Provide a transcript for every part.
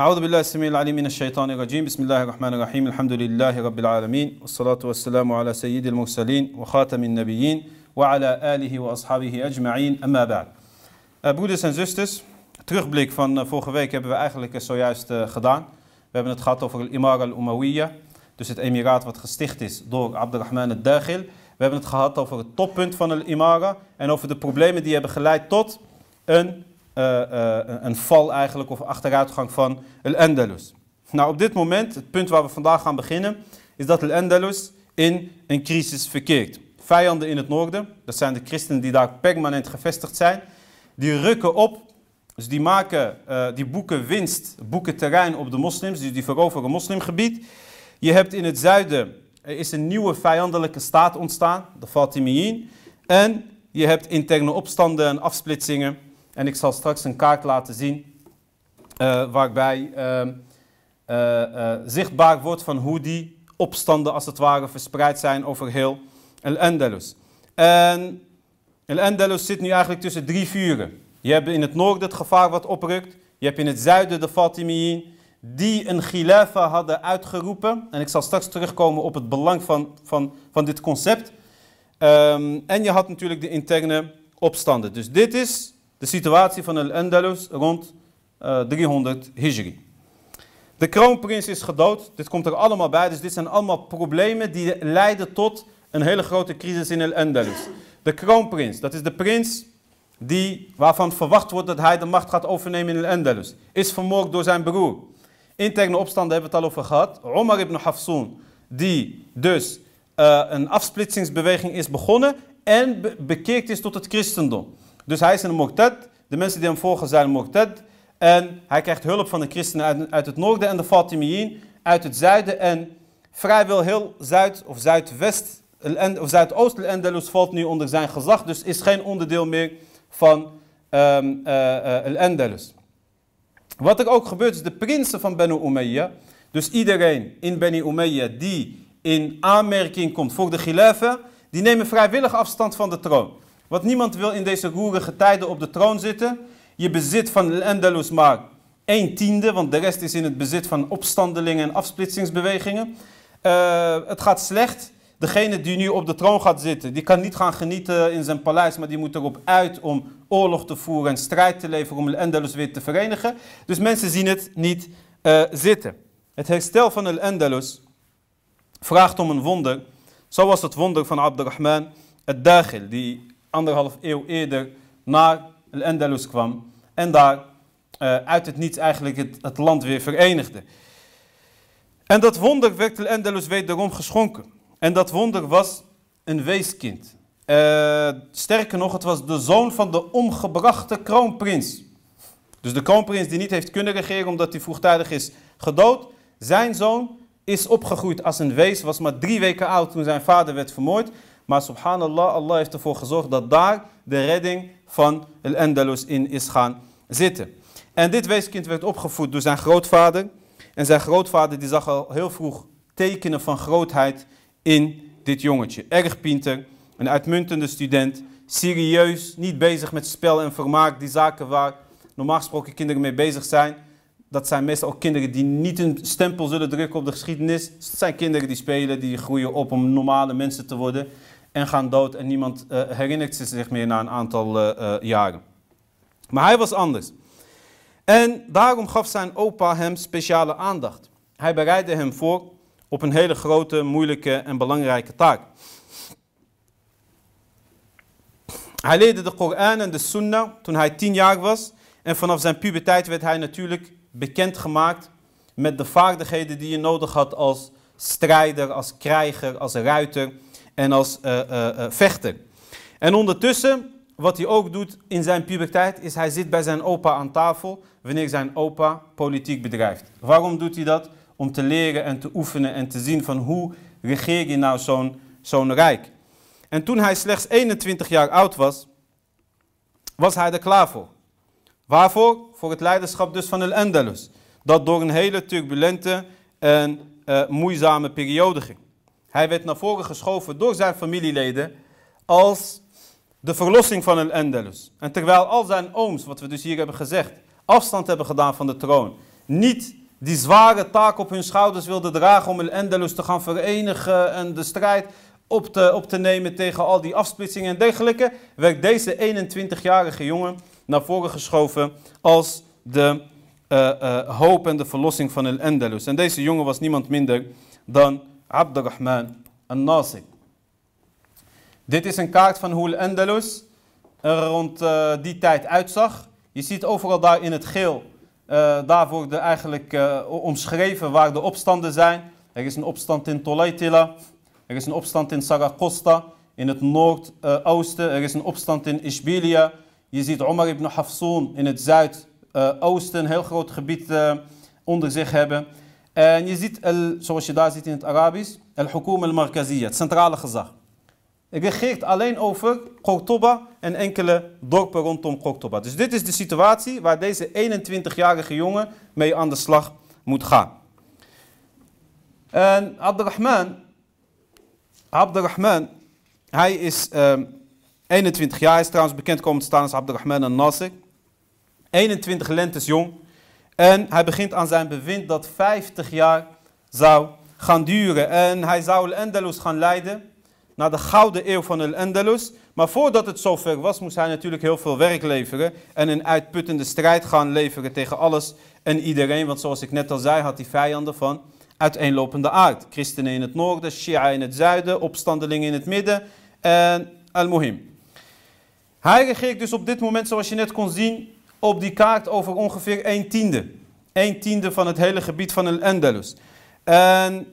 أعوذ بالله السميع العليم من الشيطان الرجيم بسم الله الرحمن الرحيم الحمد لله رب العالمين والصلاة والسلام على سيد المرسلين وخاتم النبيين وعلى آله وأصحابه أجمعين أما بعد Uh, broeders en zusters, terugblik van uh, vorige week hebben we eigenlijk uh, zojuist gedaan. We hebben het gehad over Imar al-Umayyah, dus het emiraat wat gesticht is door Abdurrahman al-Daghil. We hebben het gehad over het toppunt van al-Imara en over de problemen die hebben geleid tot een, een val eigenlijk of achteruitgang van al-Andalus. Nou, op dit moment, het punt waar we vandaag gaan beginnen, is dat al-Andalus in een crisis verkeert. Vijanden in het noorden, dat zijn de christenen die daar permanent gevestigd zijn, die rukken op, dus die maken, uh, die boeken winst, boeken terrein op de moslims, dus die veroveren moslimgebied. Je hebt in het zuiden, is een nieuwe vijandelijke staat ontstaan, de Fatimiyin. En je hebt interne opstanden en afsplitsingen. En ik zal straks een kaart laten zien, uh, waarbij uh, zichtbaar wordt van hoe die opstanden als het ware verspreid zijn over heel Al-Andalus. En Al-Andalus zit nu eigenlijk tussen drie vuren. Je hebt in het noorden het gevaar wat oprukt. Je hebt in het zuiden de Fatimiyin die een khilafa hadden uitgeroepen. En ik zal straks terugkomen op het belang van, van, van dit concept. Um, en je had natuurlijk de interne opstanden. Dus dit is de situatie van Al-Andalus rond uh, 300 Hijri. De kroonprins is gedood. Dit komt er allemaal bij. Dus dit zijn allemaal problemen die leiden tot een hele grote crisis in Al-Andalus. De kroonprins, dat is de prins die, waarvan verwacht wordt dat hij de macht gaat overnemen in Al-Andalus, is vermoord door zijn broer. Interne opstanden hebben we het al over gehad. Omar ibn Hafsun, die dus uh, een afsplitsingsbeweging is begonnen en be bekeerd is tot het christendom. Dus hij is een Muqtad, de mensen die hem volgen zijn Muqtad. En hij krijgt hulp van de christenen uit, het noorden en de Fatimiyin uit het zuiden. En vrijwel heel zuid of zuidwest of zuidoost Al-Andalus valt nu onder zijn gezag, dus is geen onderdeel meer van um, uh, uh, Al-Andalus. Wat er ook gebeurt is de prinsen van Banu Umayyah, dus iedereen in Banu Umayyah die in aanmerking komt voor de khilafa, die nemen vrijwillig afstand van de troon. Want niemand wil in deze roerige tijden op de troon zitten. Je bezit van Al-Andalus maar een tiende, want de rest is in het bezit van opstandelingen en afsplitsingsbewegingen. Uh, het gaat slecht. Degene die nu op de troon gaat zitten, die kan niet gaan genieten in zijn paleis, maar die moet erop uit om oorlog te voeren en strijd te leveren om Al-Andalus weer te verenigen. Dus mensen zien het niet uh, zitten. Het herstel van Al-Andalus vraagt om een wonder, zoals het wonder van Abdurrahman al-Daghil, die anderhalf eeuw eerder naar Al-Andalus kwam en daar uh, uit het niets eigenlijk het, het land weer verenigde. En dat wonder werd Al-Andalus wederom geschonken. En dat wonder was een weeskind. Uh, sterker nog, het was de zoon van de omgebrachte kroonprins. Dus de kroonprins die niet heeft kunnen regeren omdat hij vroegtijdig is gedood. Zijn zoon is opgegroeid als een wees, was maar drie weken oud toen zijn vader werd vermoord. Maar subhanallah, Allah heeft ervoor gezorgd dat daar de redding van Al-Andalus in is gaan zitten. En dit weeskind werd opgevoed door zijn grootvader. En zijn grootvader die zag al heel vroeg tekenen van grootheid in dit jongetje. Erg pinter, een uitmuntende student, serieus, niet bezig met spel en vermaak, die zaken waar normaal gesproken kinderen mee bezig zijn. Dat zijn meestal ook kinderen die niet een stempel zullen drukken op de geschiedenis. Het zijn kinderen die spelen, die groeien op om normale mensen te worden en gaan dood en niemand uh, herinnert zich meer na een aantal uh, uh, jaren. Maar hij was anders. En daarom gaf zijn opa hem speciale aandacht. Hij bereidde hem voor op een hele grote, moeilijke en belangrijke taak. Hij leerde de Koran en de Sunnah toen hij tien jaar was. En vanaf zijn puberteit werd hij natuurlijk bekendgemaakt met de vaardigheden die je nodig had als strijder, als krijger, als ruiter en als uh, uh, uh, vechter. En ondertussen, wat hij ook doet in zijn puberteit, is hij zit bij zijn opa aan tafel wanneer zijn opa politiek bedrijft. Waarom doet hij dat? Om te leren en te oefenen en te zien van hoe regeer je nou zo'n rijk. En toen hij slechts 21 jaar oud was, was hij er klaar voor. Waarvoor? Voor het leiderschap dus van Al-Andalus. Dat door een hele turbulente en moeizame periode ging. Hij werd naar voren geschoven door zijn familieleden als de verlossing van Al-Andalus. En terwijl al zijn ooms, wat we dus hier hebben gezegd, afstand hebben gedaan van de troon, niet die zware taak op hun schouders wilden dragen om El Endelus te gaan verenigen en de strijd op te, op te nemen tegen al die afsplitsingen en dergelijke, werd deze 21-jarige jongen naar voren geschoven als de uh, hoop en de verlossing van El Endelus. En deze jongen was niemand minder dan Abdurrahman al-Nasir. Dit is een kaart van hoe er rond uh, die tijd uitzag. Je ziet overal daar in het geel, uh, daar worden eigenlijk uh, omschreven waar de opstanden zijn. Er is een opstand in Tolaitila, er is een opstand in Saragosta, in het noordoosten. Er is een opstand in Ishbilia. Je ziet Omar ibn Hafsoon in het zuidoosten, een heel groot gebied onder zich hebben. En je ziet, zoals je daar ziet in het Arabisch, al-Hukum al-Markaziyya, het centrale gezag. Het regeert alleen over Qortoba en enkele dorpen rondom Qortoba. Dus dit is de situatie waar deze 21-jarige jongen mee aan de slag moet gaan. En Abdurrahman, Abdurrahman hij is 21 ehm, jaar, hij is trouwens bekend komen te staan als Abdurrahman al-Nasir. 21 lentes jong. En hij begint aan zijn bewind dat 50 jaar zou gaan duren. En hij zou Al-Andalus gaan leiden naar de gouden eeuw van Al-Andalus. Maar voordat het zover was, moest hij natuurlijk heel veel werk leveren. En een uitputtende strijd gaan leveren tegen alles en iedereen. Want zoals ik net al zei, had hij vijanden van uiteenlopende aard. Christenen in het noorden, Shia in het zuiden, opstandelingen in het midden en Al-Muhim. Hij regeert dus op dit moment, zoals je net kon zien, op die kaart over ongeveer 1 tiende. 1 tiende van het hele gebied van Al-Andalus. En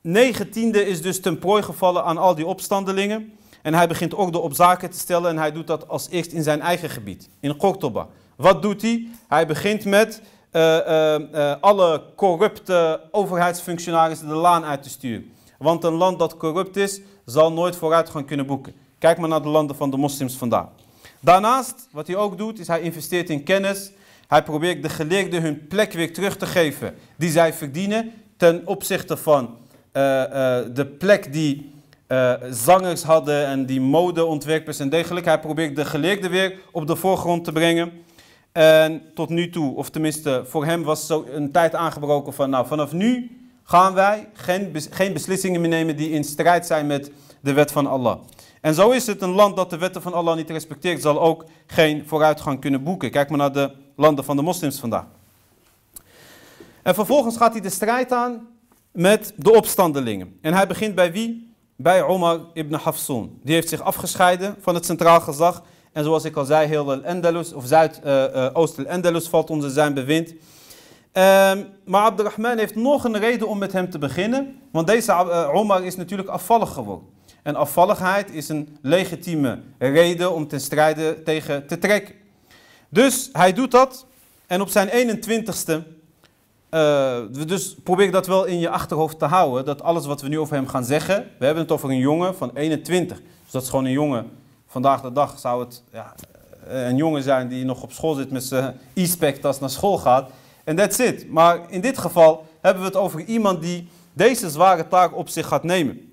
9 tiende is dus ten prooi gevallen aan al die opstandelingen. En hij begint orde op zaken te stellen en hij doet dat als eerst in zijn eigen gebied, in Kortoba. Wat doet hij? Hij begint met uh, uh, uh, alle corrupte overheidsfunctionarissen de laan uit te sturen. Want een land dat corrupt is, zal nooit vooruit gaan kunnen boeken. Kijk maar naar de landen van de moslims vandaag. Daarnaast, wat hij ook doet, is hij investeert in kennis. Hij probeert de geleerden hun plek weer terug te geven die zij verdienen ten opzichte van uh, uh, de plek die uh, zangers hadden en die modeontwerpers en dergelijke. Hij probeert de geleerden weer op de voorgrond te brengen. En tot nu toe, of tenminste voor hem was zo een tijd aangebroken van nou vanaf nu gaan wij geen, geen beslissingen meer nemen die in strijd zijn met de wet van Allah. En zo is het, een land dat de wetten van Allah niet respecteert, zal ook geen vooruitgang kunnen boeken. Kijk maar naar de landen van de moslims vandaag. En vervolgens gaat hij de strijd aan met de opstandelingen. En hij begint bij wie? Bij Omar ibn Hafsun. Die heeft zich afgescheiden van het centraal gezag. En zoals ik al zei, heel Al-Andalus, of Zuidoost-Al-Andalus uh, valt onder zijn bewind. Um, maar Abdurrahman heeft nog een reden om met hem te beginnen. Want deze uh, Omar is natuurlijk afvallig geworden. En afvalligheid is een legitieme reden om ten strijde tegen te trekken. Dus hij doet dat. En op zijn 21ste, uh, dus probeer dat wel in je achterhoofd te houden, dat alles wat we nu over hem gaan zeggen, we hebben het over een jongen van 21. Dus dat is gewoon een jongen, vandaag de dag zou het ja, een jongen zijn die nog op school zit met zijn e-spec naar school gaat. En that's it. Maar in dit geval hebben we het over iemand die deze zware taak op zich gaat nemen.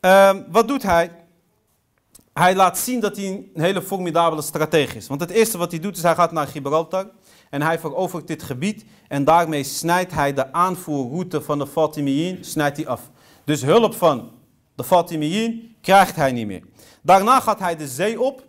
Um, wat doet hij? Hij laat zien dat hij een hele formidabele strategie is. Want het eerste wat hij doet is hij gaat naar Gibraltar en hij verovert dit gebied en daarmee snijdt hij de aanvoerroute van de Fatimiyin snijdt hij af. Dus hulp van de Fatimiyin krijgt hij niet meer. Daarna gaat hij de zee op.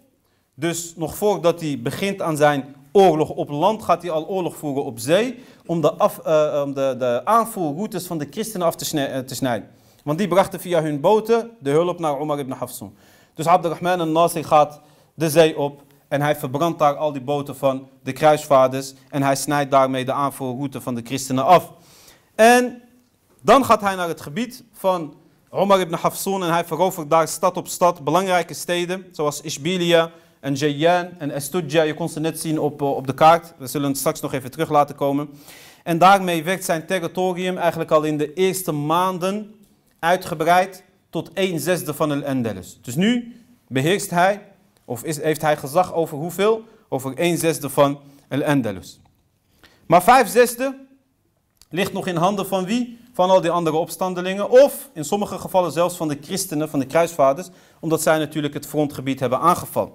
Dus nog voordat hij begint aan zijn oorlog op land, gaat hij al oorlog voeren op zee. Om de, af, uh, om de, de aanvoerroutes van de christenen af te, te snijden. Want die brachten via hun boten de hulp naar Omar ibn Hafsun. Dus Abdurrahman al-Nasir gaat de zee op en hij verbrandt daar al die boten van de kruisvaarders en hij snijdt daarmee de aanvoerroute van de christenen af. En dan gaat hij naar het gebied van Omar ibn Hafsun en hij verovert daar stad op stad, belangrijke steden zoals Ishbilia en en Estudja. Je kon ze net zien op, op de kaart. We zullen het straks nog even terug laten komen. En daarmee werd zijn territorium eigenlijk al in de eerste maanden uitgebreid tot 1 zesde van el Andalus. Dus nu beheerst hij, of is, heeft hij gezag over hoeveel? Over 1 zesde van el Andalus. Maar 5 zesde ligt nog in handen van wie? Van al die andere opstandelingen. Of in sommige gevallen zelfs van de christenen, van de kruisvaders. Omdat zij natuurlijk het frontgebied hebben aangevallen.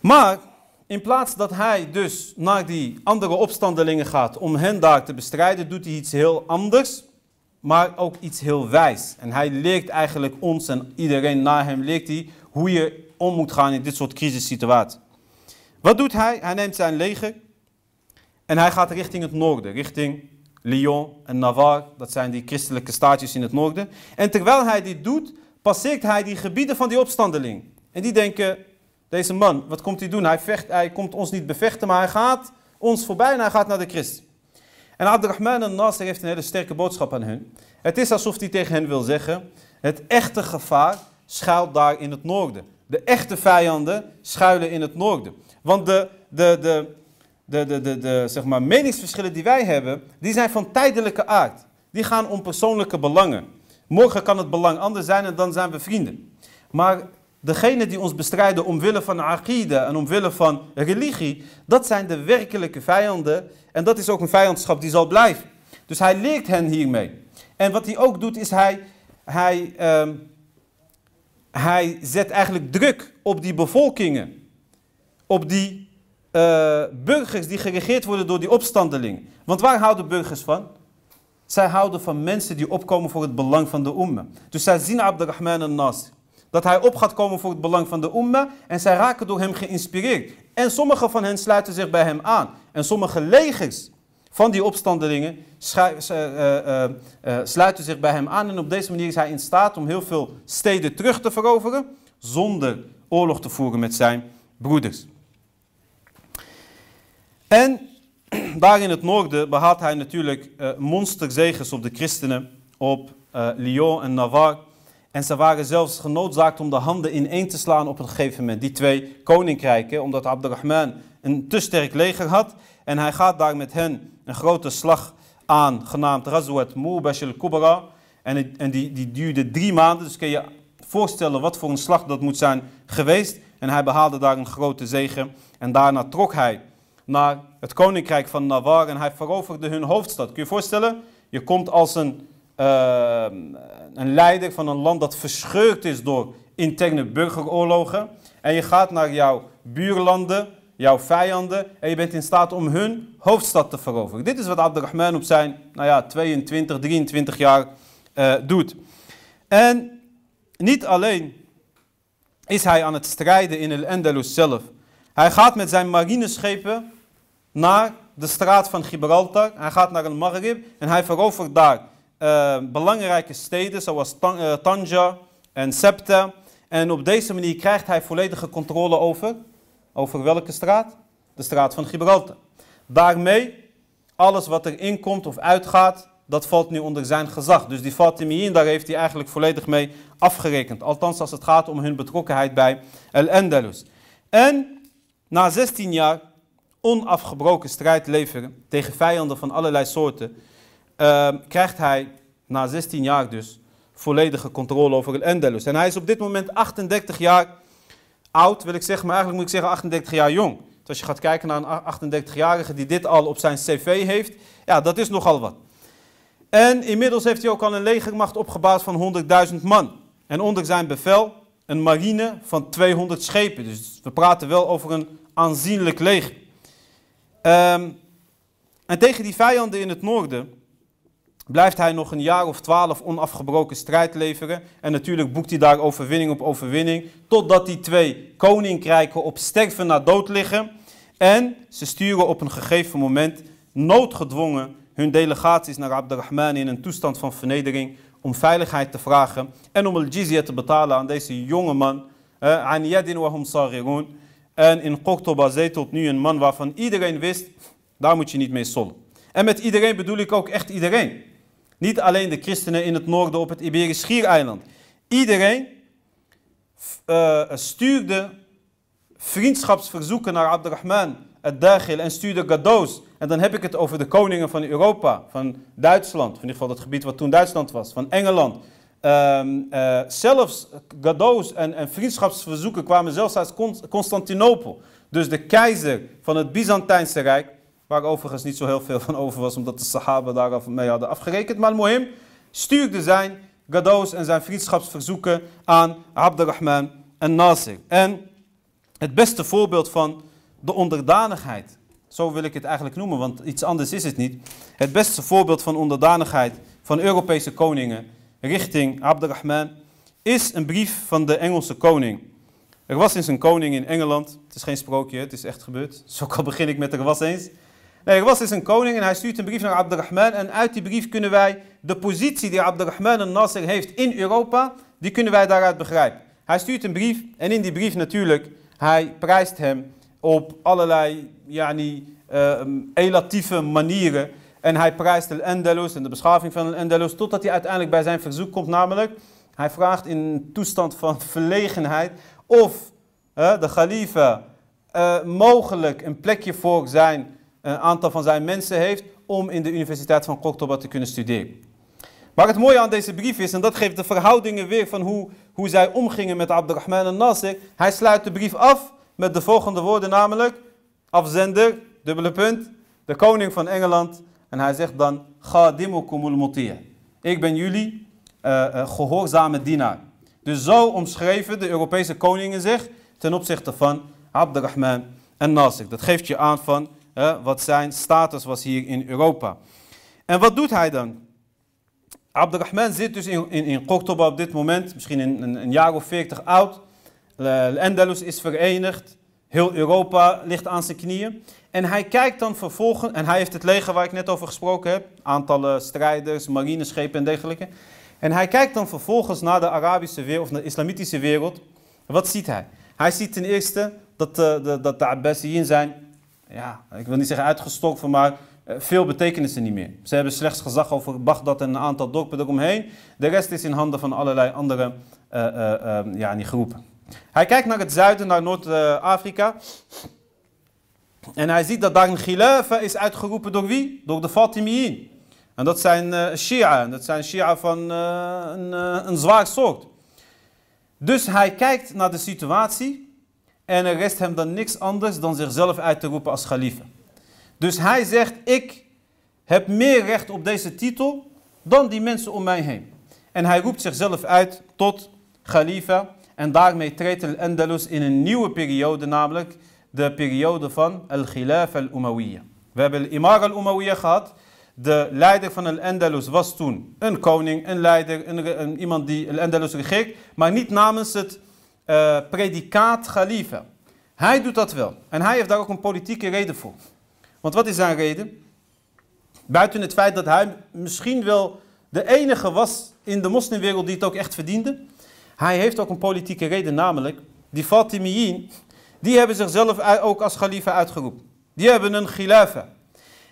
Maar in plaats dat hij dus naar die andere opstandelingen gaat om hen daar te bestrijden, doet hij iets heel anders, maar ook iets heel wijs. En hij leert eigenlijk ons en iedereen na hem, leert hij hoe je om moet gaan in dit soort crisissituaties. Wat doet hij? Hij neemt zijn leger en hij gaat richting het noorden, richting Lyon en Navarre. Dat zijn die christelijke staatjes in het noorden. En terwijl hij dit doet, passeert hij die gebieden van die opstandeling. En die denken, deze man, wat komt hij doen? Hij, vecht, hij komt ons niet bevechten, maar hij gaat ons voorbij en hij gaat naar de Christen. En Abdurrahman al-Nasser heeft een hele sterke boodschap aan hen. Het is alsof hij tegen hen wil zeggen, het echte gevaar schuilt daar in het noorden. De echte vijanden schuilen in het noorden. Want de, de, de, de, de, de, de zeg maar, meningsverschillen die wij hebben, die zijn van tijdelijke aard. Die gaan om persoonlijke belangen. Morgen kan het belang anders zijn en dan zijn we vrienden. Maar degene die ons bestrijden omwille van aqide en omwille van religie, dat zijn de werkelijke vijanden. En dat is ook een vijandschap die zal blijven. Dus hij leert hen hiermee. En wat hij ook doet is hij, hij, uh, hij zet eigenlijk druk op die bevolkingen. Op die uh, burgers die geregeerd worden door die opstandelingen. Want waar houden burgers van? Zij houden van mensen die opkomen voor het belang van de umma. Dus zij zien Abdurrahman al-Nasir. Dat hij op gaat komen voor het belang van de umma. En zij raken door hem geïnspireerd. En sommige van hen sluiten zich bij hem aan. En sommige legers van die opstandelingen uh, uh, sluiten zich bij hem aan. En op deze manier is hij in staat om heel veel steden terug te veroveren. Zonder oorlog te voeren met zijn broeders. En daar in het noorden behaalt hij natuurlijk monsterzeges op de christenen, op Lyon en Navarre. En ze waren zelfs genoodzaakt om de handen ineen te slaan op een gegeven moment, die twee koninkrijken, omdat Abdurrahman een te sterk leger had. En hij gaat daar met hen een grote slag aan, genaamd Razwat Mubash al-Kubra. En, en die, die duurde drie maanden, dus kun je voorstellen wat voor een slag dat moet zijn geweest. En hij behaalde daar een grote zegen. En daarna trok hij naar het koninkrijk van Navarre en hij veroverde hun hoofdstad. Kun je je voorstellen? Je komt als een, uh, een leider van een land dat verscheurd is door interne burgeroorlogen. En je gaat naar jouw buurlanden, jouw vijanden. En je bent in staat om hun hoofdstad te veroveren. Dit is wat Abdurrahman op zijn nou ja, 22, 23 jaar uh, doet. En niet alleen is hij aan het strijden in El Andalus zelf. Hij gaat met zijn marineschepen naar de straat van Gibraltar. Hij gaat naar een Maghrib en hij verovert daar uh, belangrijke steden zoals uh, Tanja en Septa. En op deze manier krijgt hij volledige controle over. Over welke straat? De straat van Gibraltar. Daarmee, alles wat er inkomt of uitgaat, dat valt nu onder zijn gezag. Dus die Fatimiyin, daar heeft hij eigenlijk volledig mee afgerekend. Althans als het gaat om hun betrokkenheid bij El Andalus. En na 16 jaar onafgebroken strijd leveren tegen vijanden van allerlei soorten, uh, krijgt hij na 16 jaar dus volledige controle over El Andalus. En hij is op dit moment 38 jaar oud, wil ik zeggen, maar eigenlijk moet ik zeggen 38 jaar jong. Dus als je gaat kijken naar een 38-jarige die dit al op zijn cv heeft, ja, dat is nogal wat. En inmiddels heeft hij ook al een legermacht opgebouwd van 100.000 man. En onder zijn bevel een marine van 200 schepen. Dus we praten wel over een aanzienlijk leger. Um, en tegen die vijanden in het noorden blijft hij nog een jaar of twaalf onafgebroken strijd leveren. En natuurlijk boekt hij daar overwinning op overwinning. Totdat die twee koninkrijken op sterven na dood liggen. En ze sturen op een gegeven moment noodgedwongen hun delegaties naar Abdurrahman in een toestand van vernedering. Om veiligheid te vragen en om al jizya te betalen aan deze jonge man. Hum en in Cordoba zetelt nu een man waarvan iedereen wist, daar moet je niet mee sollen. En met iedereen bedoel ik ook echt iedereen. Niet alleen de christenen in het noorden op het Iberisch Schiereiland. Iedereen uh, stuurde vriendschapsverzoeken naar Abdurrahman het-Daghil en stuurde cadeaus. En dan heb ik het over de koningen van Europa, van Duitsland, in ieder geval het gebied wat toen Duitsland was, van Engeland, Um, uh, zelfs cadeaus en, en, vriendschapsverzoeken kwamen zelfs uit Constantinopel. Dus de keizer van het Byzantijnse Rijk, waar overigens niet zo heel veel van over was, omdat de Sahaba daar mee hadden afgerekend. Maar Mohim stuurde zijn cadeaus en zijn vriendschapsverzoeken aan Abdurrahman en Nasir. En het beste voorbeeld van de onderdanigheid. Zo wil ik het eigenlijk noemen, want iets anders is het niet. Het beste voorbeeld van onderdanigheid van Europese koningen richting Abdurrahman is een brief van de Engelse koning. Er was eens een koning in Engeland. Het is geen sprookje, het is echt gebeurd. Zo al begin ik met er was eens. Er was eens een koning en hij stuurt een brief naar Abdurrahman. En uit die brief kunnen wij de positie die Abdurrahman al-Nasser heeft in Europa, die kunnen wij daaruit begrijpen. Hij stuurt een brief en in die brief natuurlijk, hij prijst hem op allerlei yani, uh, elatieve manieren. En hij prijst de Andalus en de beschaving van de Andalus, totdat hij uiteindelijk bij zijn verzoek komt, namelijk, hij vraagt in een toestand van verlegenheid of de Khalifa uh, mogelijk een plekje voor zijn een aantal van zijn mensen heeft om in de Universiteit van Cordoba te kunnen studeren. Maar het mooie aan deze brief is, en dat geeft de verhoudingen weer van hoe, hoe zij omgingen met Abdurrahman al-Nasir. Hij sluit de brief af met de volgende woorden, namelijk afzender, dubbele punt, de koning van Engeland. En hij zegt dan. Ik ben jullie uh, uh, gehoorzame dienaar. Dus zo omschreven de Europese koningen zich ten opzichte van Abdurrahman en Nasir. Dat geeft je aan van wat zijn status was hier in Europa. En wat doet hij dan? Abdurrahman zit dus in, in, in op dit moment, misschien een, jaar of veertig oud. Andalus is verenigd. Heel Europa ligt aan zijn knieën. En hij kijkt dan vervolgens, en hij heeft het leger waar ik net over gesproken heb, aantallen strijders, marineschepen en dergelijke. En hij kijkt dan vervolgens naar de Arabische wereld, of naar de islamitische wereld. Wat ziet hij? Hij ziet ten eerste dat de, de, dat de zijn ja, ik wil niet zeggen uitgestorven, maar uh, veel betekenissen niet meer. Ze hebben slechts gezag over Bagdad en een aantal dorpen eromheen. De rest is in handen van allerlei andere uh, uh, ja, die groepen. Hij kijkt naar het zuiden, naar Noord-Afrika. En hij ziet dat daar een khilafa is uitgeroepen door wie? Door de Fatimiyin. En dat zijn Shia. Dat zijn Shia van een zwaar soort. Dus hij kijkt naar de situatie en er rest hem dan niks anders dan zichzelf uit te roepen als khalifa. Dus hij zegt, ik heb meer recht op deze titel dan die mensen om mij heen. En hij roept zichzelf uit tot khalifa. En daarmee treedt al-Andalus in een nieuwe periode, namelijk de periode van al-Khilaf al-Umayyah. We hebben al-Imar al-Umayyah gehad. De leider van al-Andalus was toen een koning, een leider, een, iemand die al-Andalus regeert, maar niet namens het uh, predicaat Khalifa. Hij doet dat wel. En hij heeft daar ook een politieke reden voor. Want wat is zijn reden? Buiten het feit dat hij misschien wel de enige was in de moslimwereld die het ook echt verdiende. Hij heeft ook een politieke reden, namelijk die Fatimiyin, die hebben zichzelf ook als khalifa uitgeroepen. Die hebben een khilafa.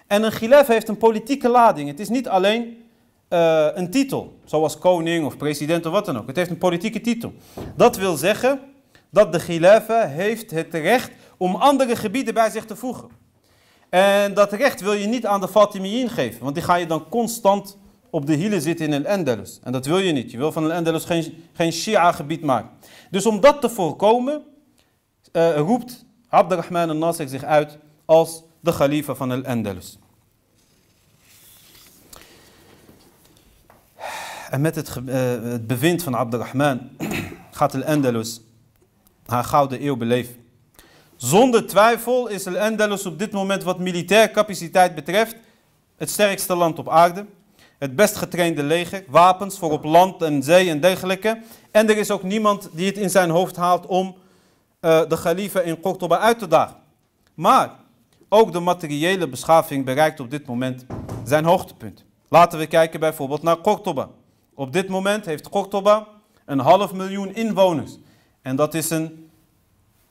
En een khilafa heeft een politieke lading. Het is niet alleen uh, een titel, zoals koning of president of wat dan ook. Het heeft een politieke titel. Dat wil zeggen dat de khilafa heeft het recht om andere gebieden bij zich te voegen. En dat recht wil je niet aan de Fatimiyin geven, want die ga je dan constant op de hielen zitten in Al-Andalus. En dat wil je niet. Je wil van Al-Andalus geen, geen Shia-gebied maken. Dus om dat te voorkomen, uh, roept Abdurrahman al-Nasir zich uit als de khalifa van Al-Andalus. En met het, uh, bewind van Abdurrahman gaat Al-Andalus haar gouden eeuw beleven. Zonder twijfel is Al-Andalus op dit moment wat militair capaciteit betreft het sterkste land op aarde. Het best getrainde leger, wapens voor op land en zee en dergelijke. En er is ook niemand die het in zijn hoofd haalt om uh, de Khalifa in Cordoba uit te dagen. Maar ook de materiële beschaving bereikt op dit moment zijn hoogtepunt. Laten we kijken bijvoorbeeld naar Cordoba. Op dit moment heeft Cordoba een half miljoen inwoners. En dat is een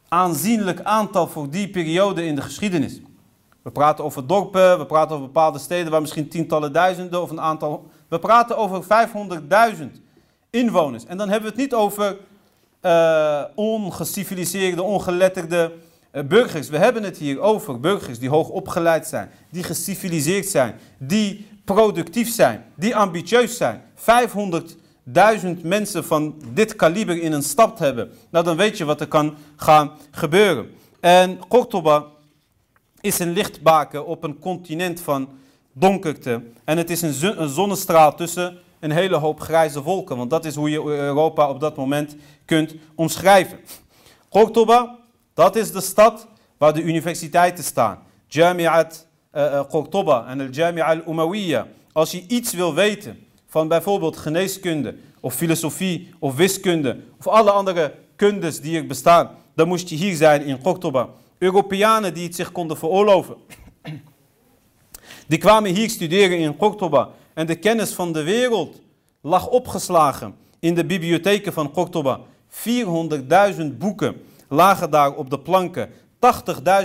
aanzienlijk aantal voor die periode in de geschiedenis. We praten over dorpen, we praten over bepaalde steden waar misschien tientallen duizenden of een aantal. We praten over 500.000 inwoners. En dan hebben we het niet over uh, ongeciviliseerde, ongeletterde uh, burgers. We hebben het hier over burgers die hoog opgeleid zijn, die geciviliseerd zijn, die productief zijn, die ambitieus zijn. 500 duizend mensen van dit kaliber in een stad hebben, nou dan weet je wat er kan gaan gebeuren. En Cordoba is een lichtbaken op een continent van donkerte. En het is een, zonnestraal tussen een hele hoop grijze wolken. Want dat is hoe je Europa op dat moment kunt omschrijven. Cordoba, dat is de stad waar de universiteiten staan. Jami'at uh, en de Jami'a al-Umawiya. Als je iets wil weten van bijvoorbeeld geneeskunde of filosofie of wiskunde of alle andere kundes die er bestaan, dan moest je hier zijn in Qurtuba. Europeanen die het zich konden veroorloven, die kwamen hier studeren in Qurtuba en de kennis van de wereld lag opgeslagen in de bibliotheken van Qurtuba. 400.000 boeken lagen daar op de planken.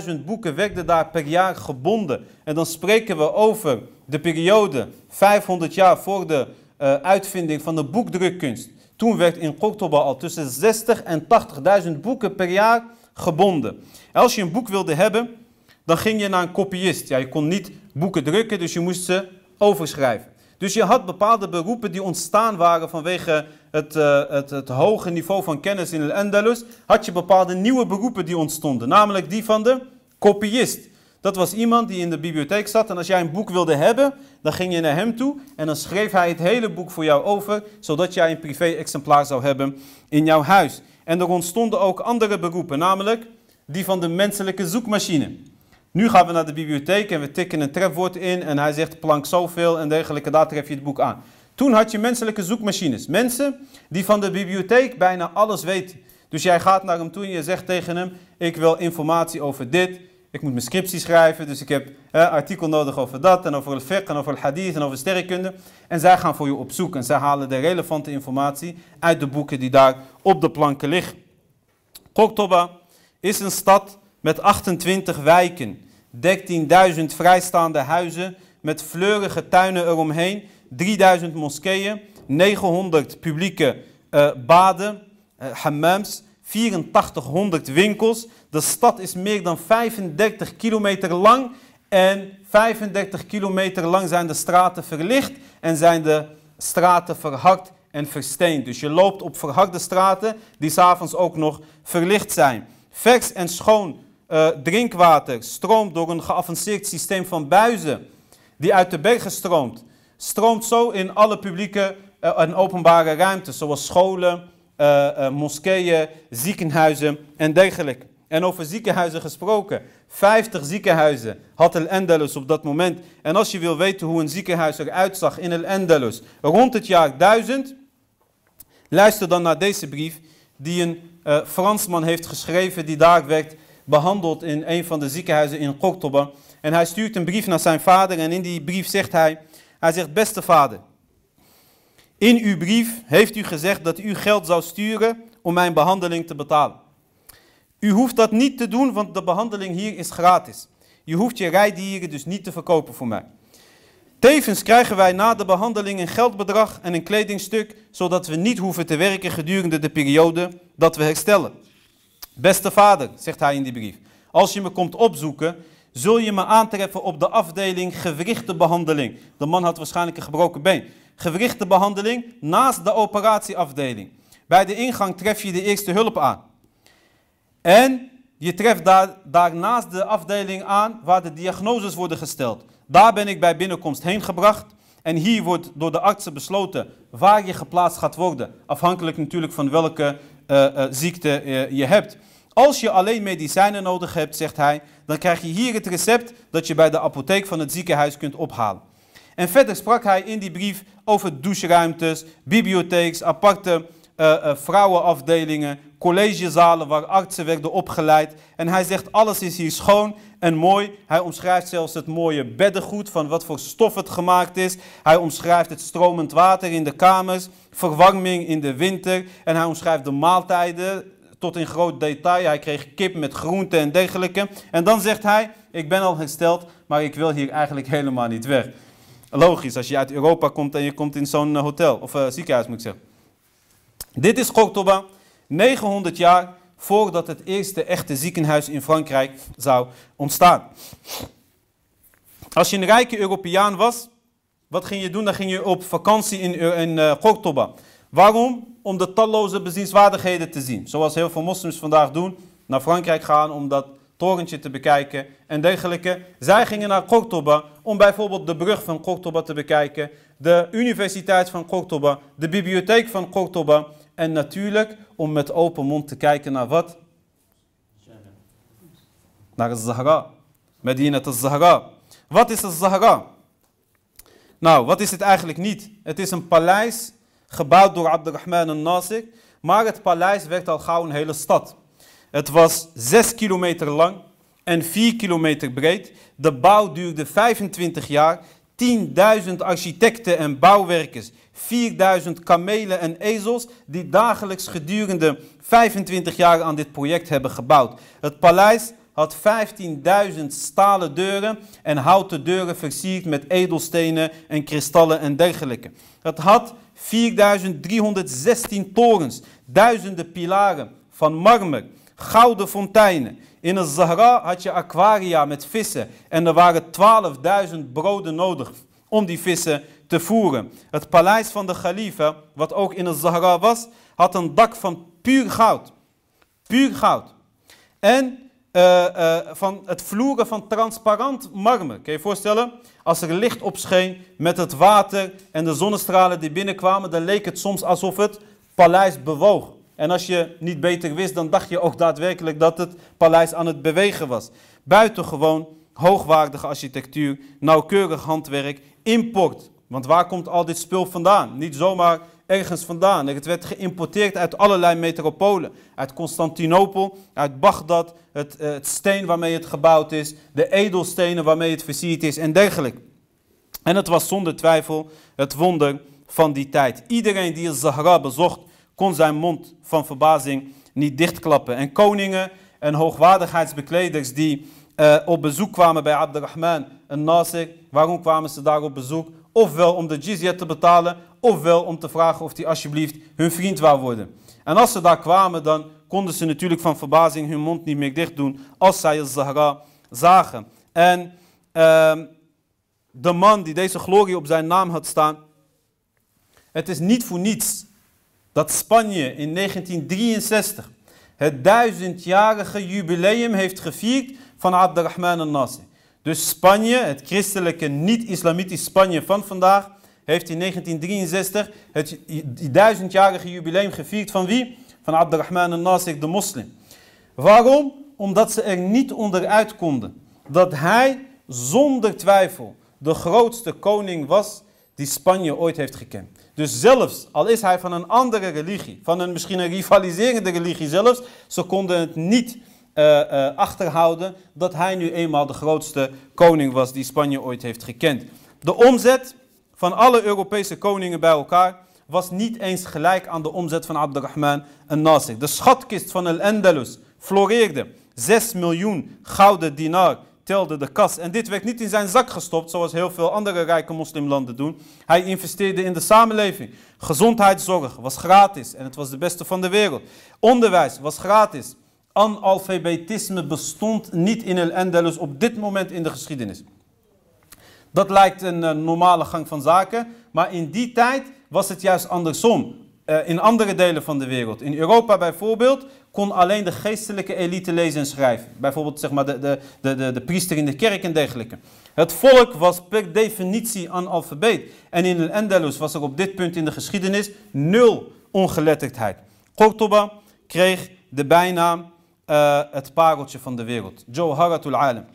80.000 boeken werden daar per jaar gebonden. En dan spreken we over de periode 500 jaar voor de uh, uitvinding van de boekdrukkunst. Toen werd in Qurtuba al tussen 60 en 80.000 boeken per jaar gebonden. als je een boek wilde hebben, dan ging je naar een kopiist. Ja, je kon niet boeken drukken, dus je moest ze overschrijven. Dus je had bepaalde beroepen die ontstaan waren vanwege het, uh, het, het hoge niveau van kennis in de Andalus. Had je bepaalde nieuwe beroepen die ontstonden, namelijk die van de kopiist. Dat was iemand die in de bibliotheek zat en als jij een boek wilde hebben, dan ging je naar hem toe en dan schreef hij het hele boek voor jou over, zodat jij een privé-exemplaar zou hebben in jouw huis. En er ontstonden ook andere beroepen, namelijk die van de menselijke zoekmachine. Nu gaan we naar de bibliotheek en we tikken een trefwoord in en hij zegt plank zoveel en dergelijke, daar tref je het boek aan. Toen had je menselijke zoekmachines. Mensen die van de bibliotheek bijna alles weten. Dus jij gaat naar hem toe en je zegt tegen hem, ik wil informatie over dit, ik moet mijn scriptie schrijven, dus ik heb een artikel nodig over dat en over het fiqh en over het hadith en over sterrenkunde. En zij gaan voor je op zoek en zij halen de relevante informatie uit de boeken die daar op de planken liggen. Koktoba is een stad met 28 wijken, 13.000 vrijstaande huizen met fleurige tuinen eromheen, 3000 moskeeën, 900 publieke uh, baden, uh, hammams, 8400 winkels. De stad is meer dan 35 kilometer lang en 35 kilometer lang zijn de straten verlicht en zijn de straten verhakt en versteend. Dus je loopt op verhakte straten die s'avonds ook nog verlicht zijn. Vers en schoon uh, drinkwater stroomt door een geavanceerd systeem van buizen die uit de bergen stroomt. Stroomt zo in alle publieke uh, en openbare ruimtes, zoals scholen, uh, moskeeën, ziekenhuizen en dergelijke. En over ziekenhuizen gesproken. 50 ziekenhuizen had El Andalus op dat moment. En als je wil weten hoe een ziekenhuis eruit zag in El Andalus rond het jaar 1000, luister dan naar deze brief die een uh, Fransman heeft geschreven die daar werd behandeld in een van de ziekenhuizen in Cordoba. En hij stuurt een brief naar zijn vader en in die brief zegt hij, hij zegt, beste vader, in uw brief heeft u gezegd dat u geld zou sturen om mijn behandeling te betalen. U hoeft dat niet te doen, want de behandeling hier is gratis. Je hoeft je rijdieren dus niet te verkopen voor mij. Tevens krijgen wij na de behandeling een geldbedrag en een kledingstuk, zodat we niet hoeven te werken gedurende de periode dat we herstellen. Beste vader, zegt hij in die brief, als je me komt opzoeken, zul je me aantreffen op de afdeling gewrichtenbehandeling. De man had waarschijnlijk een gebroken been. Gewrichtenbehandeling naast de operatieafdeling. Bij de ingang tref je de eerste hulp aan. En je treft daar, daarnaast de afdeling aan waar de diagnoses worden gesteld. Daar ben ik bij binnenkomst heen gebracht. En hier wordt door de artsen besloten waar je geplaatst gaat worden. Afhankelijk natuurlijk van welke uh, uh, ziekte uh, je hebt. Als je alleen medicijnen nodig hebt, zegt hij, dan krijg je hier het recept dat je bij de apotheek van het ziekenhuis kunt ophalen. En verder sprak hij in die brief over doucheruimtes, bibliotheeks, aparte vrouwenafdelingen, collegezalen waar artsen werden opgeleid. En hij zegt, alles is hier schoon en mooi. Hij omschrijft zelfs het mooie beddengoed, van wat voor stof het gemaakt is. Hij omschrijft het stromend water in de kamers, verwarming in de winter. En hij omschrijft de maaltijden tot in groot detail. Hij kreeg kip met groenten en dergelijke. En dan zegt hij, ik ben al hersteld, maar ik wil hier eigenlijk helemaal niet weg. Logisch, als je uit Europa komt en je komt in zo'n eh, hotel, of uh, ziekenhuis moet ik zeggen. Dit is Cordoba. 900 jaar voordat het eerste echte ziekenhuis in Frankrijk zou ontstaan. Als je een rijke Europeaan was, wat ging je doen? Dan ging je op vakantie in, in uh, Cordoba. Waarom? Om de talloze bezienswaardigheden te zien. Zoals heel veel moslims vandaag doen. Naar Frankrijk gaan om dat torentje te bekijken en dergelijke. Zij gingen naar Cordoba om bijvoorbeeld de brug van Cordoba te bekijken. De universiteit van Cordoba. De bibliotheek van Cordoba. En natuurlijk om met open mond te kijken naar wat? naar het Zahra. Medina al Zahra. Wat is het Zahra? Nou, wat is het eigenlijk niet? Het is een paleis gebouwd door Abdurrahman al-Nasir, maar het paleis werd al gauw een hele stad. Het was 6 kilometer lang en 4 kilometer breed. De bouw duurde 25 jaar. 10.000 architecten en bouwwerkers, 4.000 kamelen en ezels die dagelijks gedurende 25 jaar aan dit project hebben gebouwd. Het paleis had 15.000 stalen deuren en houten deuren versierd met edelstenen en kristallen en dergelijke. Het had 4.316 torens, duizenden pilaren van marmer, gouden fonteinen. In het Zahra had je aquaria met vissen en er waren 12.000 broden nodig om die vissen te voeren. Het paleis van de Khalifa, wat ook in het Zahra was, had een dak van puur goud. Puur goud. En uh, uh, van het vloeren van transparant marmer. Kun je je voorstellen? Als er licht op scheen met het water en de zonnestralen die binnenkwamen, dan leek het soms alsof het paleis bewoog. En als je niet beter wist, dan dacht je ook daadwerkelijk dat het paleis aan het bewegen was. Buitengewoon hoogwaardige architectuur, nauwkeurig handwerk, import. Want waar komt al dit spul vandaan? Niet zomaar ergens vandaan. Het werd geïmporteerd uit allerlei metropolen. Uit Constantinopel, uit Bagdad, het, eh, het steen waarmee het gebouwd is, de edelstenen waarmee het versierd is en dergelijke. En het was zonder twijfel het wonder van die tijd. Iedereen die het Zahra bezocht, kon zijn mond van verbazing niet dichtklappen. En koningen en hoogwaardigheidsbekleders die uh, op bezoek kwamen bij Abdurrahman en Nasir, waarom kwamen ze daar op bezoek? Ofwel om de jizya te betalen, ofwel om te vragen of hij alsjeblieft hun vriend wou worden. En als ze daar kwamen, dan konden ze natuurlijk van verbazing hun mond niet meer dicht doen als zij het Zahra zagen. En uh, de man die deze glorie op zijn naam had staan, het is niet voor niets dat Spanje in 1963 het duizendjarige jubileum heeft gevierd van Abdurrahman al-Nasir. Dus Spanje, het christelijke niet-islamitisch Spanje van vandaag, heeft in 1963 het duizendjarige jubileum gevierd van wie? Van Abdurrahman al-Nasir, de moslim. Waarom? Omdat ze er niet onderuit konden dat hij zonder twijfel de grootste koning was die Spanje ooit heeft gekend. Dus zelfs al is hij van een andere religie, van een misschien een rivaliserende religie zelfs, ze konden het niet uh, uh, achterhouden dat hij nu eenmaal de grootste koning was die Spanje ooit heeft gekend. De omzet van alle Europese koningen bij elkaar was niet eens gelijk aan de omzet van Abdurrahman en Nasir. De schatkist van Al-Andalus floreerde 6 miljoen gouden dinar telde de kas. En dit werd niet in zijn zak gestopt, zoals heel veel andere rijke moslimlanden doen. Hij investeerde in de samenleving. Gezondheidszorg was gratis en het was de beste van de wereld. Onderwijs was gratis. Analfabetisme bestond niet in El Andalus op dit moment in de geschiedenis. Dat lijkt een uh, normale gang van zaken, maar in die tijd was het juist andersom. Uh, in andere delen van de wereld, in Europa bijvoorbeeld, kon alleen de geestelijke elite lezen en schrijven. Bijvoorbeeld zeg maar, de, de, de, de, priester in de kerk en dergelijke. Het volk was per definitie analfabeet. En in El was er op dit punt in de geschiedenis nul ongeletterdheid. Cordoba kreeg de bijnaam uh, het pareltje van de wereld. Jawharatul Alam.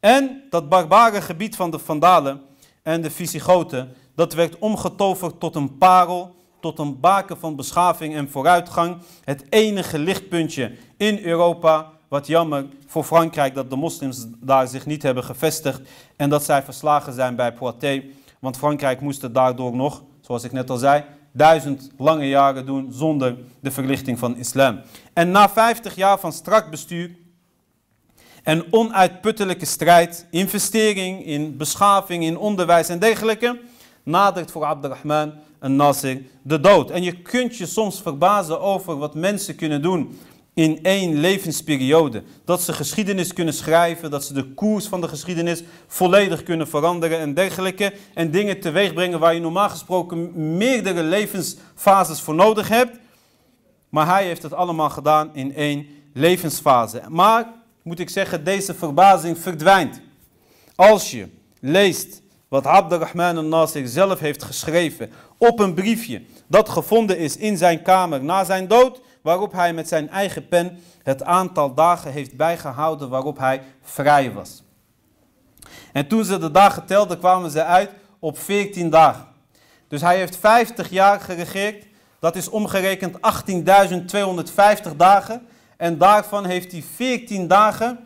En dat barbare gebied van de Vandalen en de Visigoten, dat werd omgetoverd tot een parel, tot een baken van beschaving en vooruitgang. Het enige lichtpuntje in Europa. Wat jammer voor Frankrijk dat de moslims daar zich niet hebben gevestigd en dat zij verslagen zijn bij Poitiers. Want Frankrijk moest het daardoor nog, zoals ik net al zei, duizend lange jaren doen zonder de verlichting van islam. En na 50 jaar van strak bestuur en onuitputtelijke strijd, investering in beschaving, in onderwijs en dergelijke, nadert voor Abdurrahman en Nasir de dood. En je kunt je soms verbazen over wat mensen kunnen doen in één levensperiode. Dat ze geschiedenis kunnen schrijven, dat ze de koers van de geschiedenis volledig kunnen veranderen en dergelijke. En dingen teweeg brengen waar je normaal gesproken meerdere levensfases voor nodig hebt. Maar hij heeft het allemaal gedaan in één levensfase. Maar, moet ik zeggen, deze verbazing verdwijnt. Als je leest wat Abdurrahman al-Nasir zelf heeft geschreven op een briefje dat gevonden is in zijn kamer na zijn dood waarop hij met zijn eigen pen het aantal dagen heeft bijgehouden waarop hij vrij was. En toen ze de dagen telden, kwamen ze uit op 14 dagen. Dus hij heeft 50 jaar geregeerd. Dat is omgerekend 18.250 dagen. En daarvan heeft hij 14 dagen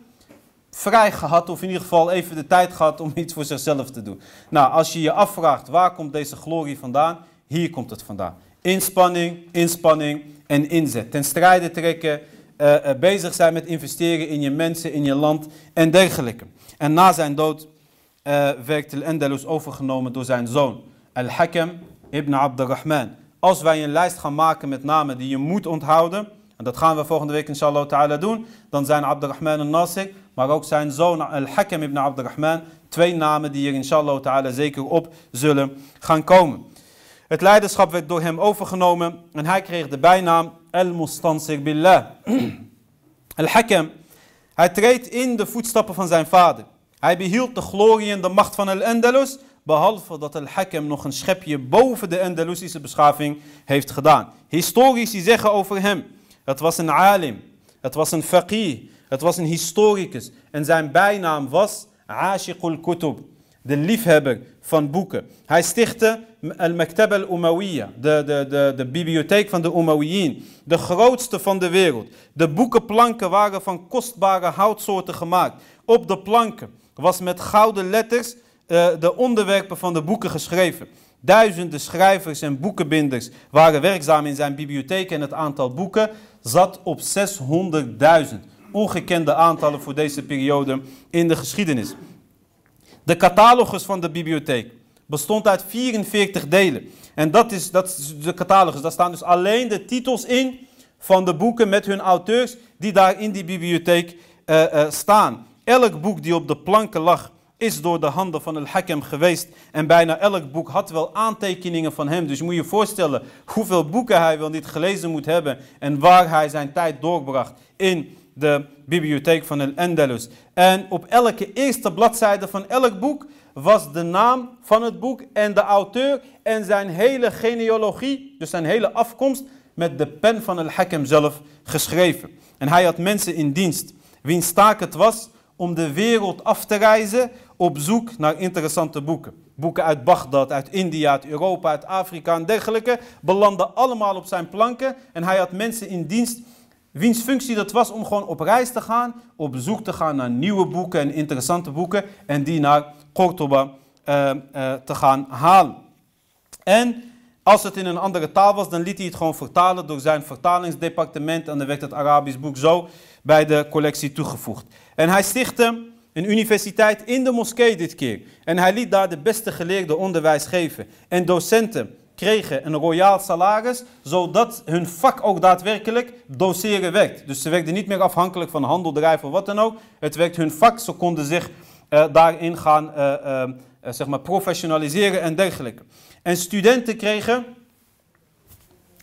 vrij gehad, of in ieder geval even de tijd gehad om iets voor zichzelf te doen. Nou, als je je afvraagt waar komt deze glorie vandaan, hier komt het vandaan. Inspanning, inspanning en inzet. Ten strijde trekken, uh, uh, bezig zijn met investeren in je mensen, in je land en dergelijke. En na zijn dood uh, werd al-Andalus overgenomen door zijn zoon, Al-Hakam ibn Abdurrahman. Als wij een lijst gaan maken met namen die je moet onthouden, en dat gaan we volgende week inshallah ta'ala doen, dan zijn Abdurrahman al-Nasir, maar ook zijn zoon Al-Hakam ibn Abdurrahman, twee namen die er inshallah ta'ala zeker op zullen gaan komen. Het leiderschap werd door hem overgenomen en hij kreeg de bijnaam Al-Mustansir Billah. Al-Hakam, hij treedt in de voetstappen van zijn vader. Hij behield de glorie en de macht van Al-Andalus, behalve dat Al-Hakam nog een schepje boven de Andalusische beschaving heeft gedaan. Historici zeggen over hem, het was een alim, het was een faqih, het was een historicus en zijn bijnaam was Ashiqul Kutub, de liefhebber van boeken. Hij stichtte Al-Maktab al-Umayyah, de, de, de, de bibliotheek van de Umayyin, de grootste van de wereld. De boekenplanken waren van kostbare houtsoorten gemaakt. Op de planken was met gouden letters uh, de onderwerpen van de boeken geschreven. Duizenden schrijvers en boekenbinders waren werkzaam in zijn bibliotheek en het aantal boeken zat op 600.000. Ongekende aantallen voor deze periode in de geschiedenis. De catalogus van de bibliotheek bestond uit 44 delen. En dat is, dat is de catalogus. Daar staan dus alleen de titels in van de boeken met hun auteurs die daar in die bibliotheek uh, uh, staan. Elk boek die op de planken lag, is door de handen van Al-Hakam geweest. En bijna elk boek had wel aantekeningen van hem. Dus je moet je voorstellen hoeveel boeken hij wel niet gelezen moet hebben. En waar hij zijn tijd doorbracht in de bibliotheek van Al-Andalus. En op elke eerste bladzijde van elk boek was de naam van het boek en de auteur en zijn hele genealogie, dus zijn hele afkomst, met de pen van Al-Hakam zelf geschreven. En hij had mensen in dienst, wiens taak het was om de wereld af te reizen op zoek naar interessante boeken. Boeken uit Bagdad, uit India, uit Europa, uit Afrika en dergelijke belanden allemaal op zijn planken. En hij had mensen in dienst wiens functie dat was om gewoon op reis te gaan, op zoek te gaan naar nieuwe boeken en interessante boeken en die naar Cordoba uh, uh, te gaan halen. En als het in een andere taal was, dan liet hij het gewoon vertalen door zijn vertalingsdepartement en dan werd het Arabisch boek zo bij de collectie toegevoegd. En hij stichtte een universiteit in de moskee dit keer. En hij liet daar de beste geleerden onderwijs geven. En docenten kregen een royaal salaris, zodat hun vak ook daadwerkelijk doseren werd. Dus ze werden niet meer afhankelijk van handeldrijf of wat dan ook. Het werd hun vak, ze konden zich uh, daarin gaan uh, uh, zeg maar professionaliseren en dergelijke. En studenten kregen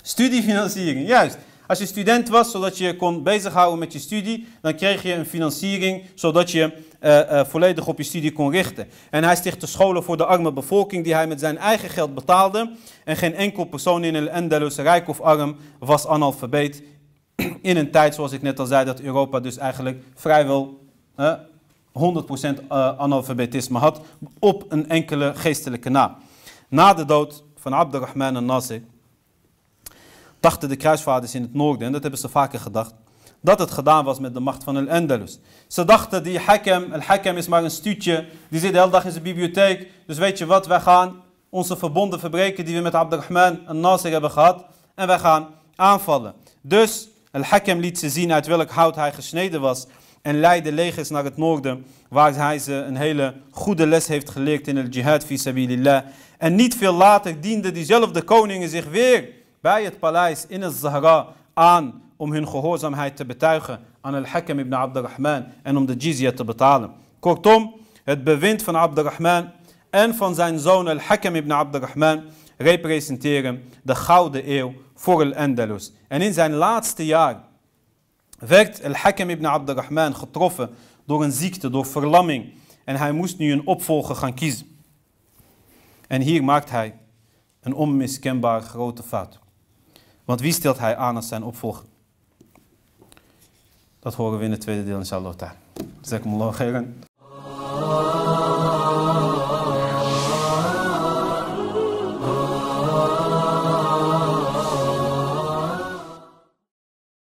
studiefinanciering, juist. Als je student was, zodat je kon bezighouden met je studie, dan kreeg je een financiering, zodat je uh, volledig op je studie kon richten. En hij stichtte scholen voor de arme bevolking, die hij met zijn eigen geld betaalde. En geen enkel persoon in El Andalus, rijk of arm, was analfabeet. In een tijd, zoals ik net al zei, dat Europa dus eigenlijk vrijwel uh, 100% analfabetisme had, op een enkele geestelijke na. Na de dood van Abdurrahman al-Nasir dachten de kruisvaarders in het noorden, en dat hebben ze vaker gedacht, dat het gedaan was met de macht van Al-Andalus. Ze dachten, die Hakam, Al-Hakam is maar een stuutje, die zit de hele dag in zijn bibliotheek, dus weet je wat, wij gaan onze verbonden verbreken die we met Abdurrahman al-Nasir hebben gehad, en wij gaan aanvallen. Dus Al-Hakam liet ze zien uit welk hout hij gesneden was, en leidde legers naar het noorden, waar hij ze een hele goede les heeft geleerd in het jihad fi sabilillah. En niet veel later dienden diezelfde koningen zich weer bij het paleis in het Zahra aan om hun gehoorzaamheid te betuigen aan Al-Hakam ibn Abdurrahman en om de jizya te betalen. Kortom, het bewind van Abdurrahman en van zijn zoon Al-Hakam ibn Abdurrahman representeren de gouden eeuw voor Al-Andalus. En in zijn laatste jaar werd Al-Hakam ibn Abdurrahman getroffen door een ziekte, door verlamming. En hij moest nu een opvolger gaan kiezen. En hier maakt hij een onmiskenbaar grote fout. Want wie stelt hij aan als zijn opvolger? Dat horen we in het tweede deel, inshallah. Jazakumullah khairan.